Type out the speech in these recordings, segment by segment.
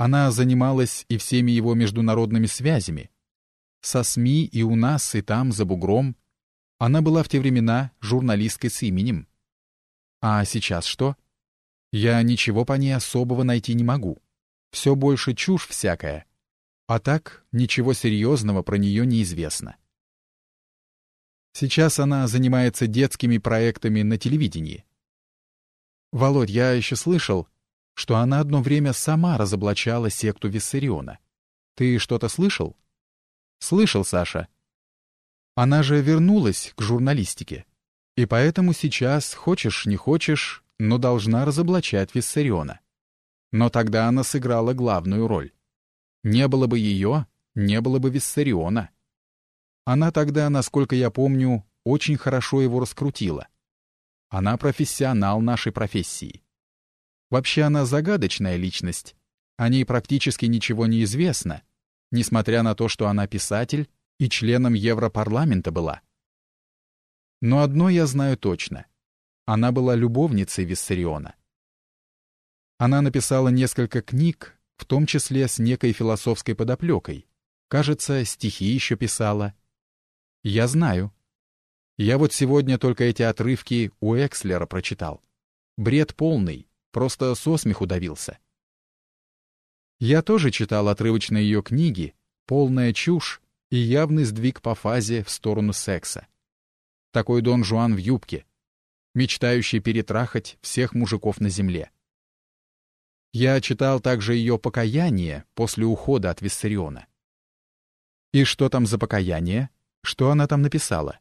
Она занималась и всеми его международными связями. Со СМИ и у нас, и там, за бугром. Она была в те времена журналисткой с именем. А сейчас что? Я ничего по ней особого найти не могу. Все больше чушь всякая. А так, ничего серьезного про нее неизвестно. Сейчас она занимается детскими проектами на телевидении. Володь, я еще слышал, что она одно время сама разоблачала секту Виссариона. Ты что-то слышал? Слышал, Саша. Она же вернулась к журналистике. И поэтому сейчас, хочешь не хочешь, но должна разоблачать Виссариона. Но тогда она сыграла главную роль. Не было бы ее, не было бы Виссариона. Она тогда, насколько я помню, очень хорошо его раскрутила. Она профессионал нашей профессии. Вообще она загадочная личность. О ней практически ничего не известно, несмотря на то, что она писатель и членом Европарламента была. Но одно я знаю точно. Она была любовницей Виссариона. Она написала несколько книг, в том числе с некой философской подоплекой. Кажется, стихи еще писала. Я знаю. Я вот сегодня только эти отрывки у Экслера прочитал. Бред полный, просто со смеху давился. Я тоже читал отрывочные ее книги, полная чушь и явный сдвиг по фазе в сторону секса. Такой Дон Жуан в юбке, мечтающий перетрахать всех мужиков на земле. Я читал также ее покаяние после ухода от Виссариона. И что там за покаяние? Что она там написала?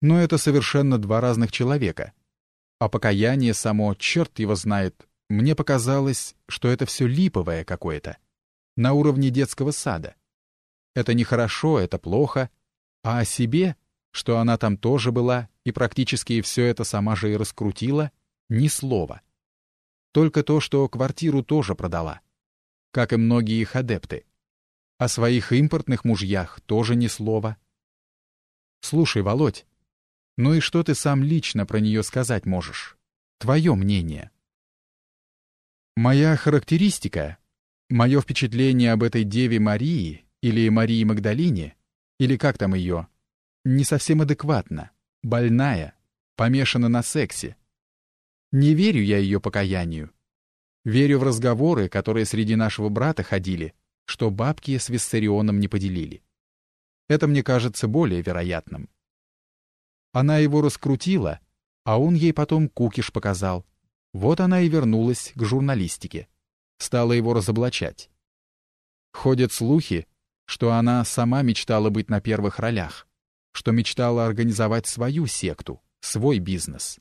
Но это совершенно два разных человека. А покаяние само, черт его знает, мне показалось, что это все липовое какое-то, на уровне детского сада. Это нехорошо, это плохо, а о себе, что она там тоже была и практически все это сама же и раскрутила, ни слова. Только то, что квартиру тоже продала. Как и многие их адепты. О своих импортных мужьях тоже ни слова. Слушай, Володь, ну и что ты сам лично про нее сказать можешь? Твое мнение. Моя характеристика, мое впечатление об этой Деве Марии или Марии Магдалине, или как там ее, не совсем адекватно, больная, помешана на сексе, не верю я ее покаянию. Верю в разговоры, которые среди нашего брата ходили, что бабки с Виссарионом не поделили. Это мне кажется более вероятным. Она его раскрутила, а он ей потом кукиш показал. Вот она и вернулась к журналистике. Стала его разоблачать. Ходят слухи, что она сама мечтала быть на первых ролях, что мечтала организовать свою секту, свой бизнес.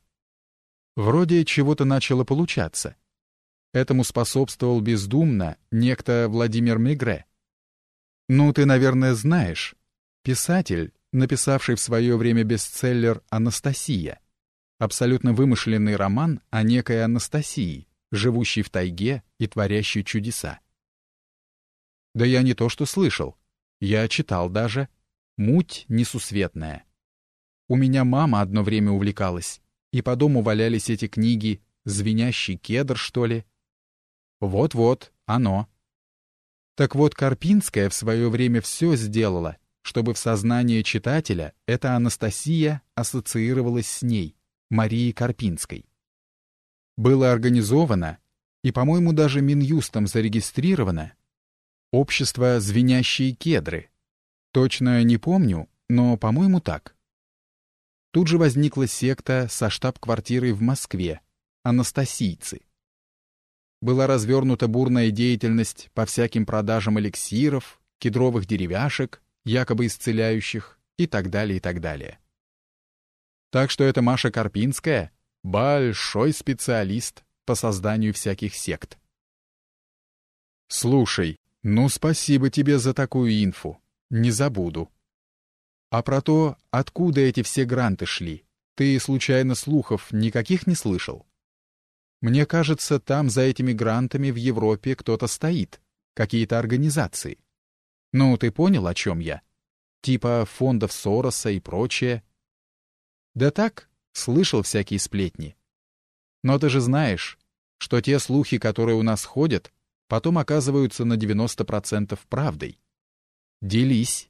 Вроде чего-то начало получаться. Этому способствовал бездумно некто Владимир Мегре. Ну, ты, наверное, знаешь. Писатель, написавший в свое время бестселлер «Анастасия». Абсолютно вымышленный роман о некой Анастасии, живущей в тайге и творящей чудеса. Да я не то что слышал. Я читал даже. Муть несусветная. У меня мама одно время увлекалась и по дому валялись эти книги «Звенящий кедр», что ли? Вот-вот, оно. Так вот, Карпинская в свое время все сделала, чтобы в сознании читателя эта Анастасия ассоциировалась с ней, Марией Карпинской. Было организовано, и, по-моему, даже Минюстом зарегистрировано, общество «Звенящие кедры». Точно не помню, но, по-моему, так. Тут же возникла секта со штаб-квартирой в Москве — анастасийцы. Была развернута бурная деятельность по всяким продажам эликсиров, кедровых деревяшек, якобы исцеляющих и так далее, и так далее. Так что эта Маша Карпинская — большой специалист по созданию всяких сект. Слушай, ну спасибо тебе за такую инфу. Не забуду. А про то, откуда эти все гранты шли, ты, случайно, слухов никаких не слышал? Мне кажется, там за этими грантами в Европе кто-то стоит, какие-то организации. Ну, ты понял, о чем я? Типа фондов Сороса и прочее. Да так, слышал всякие сплетни. Но ты же знаешь, что те слухи, которые у нас ходят, потом оказываются на 90% правдой. Делись.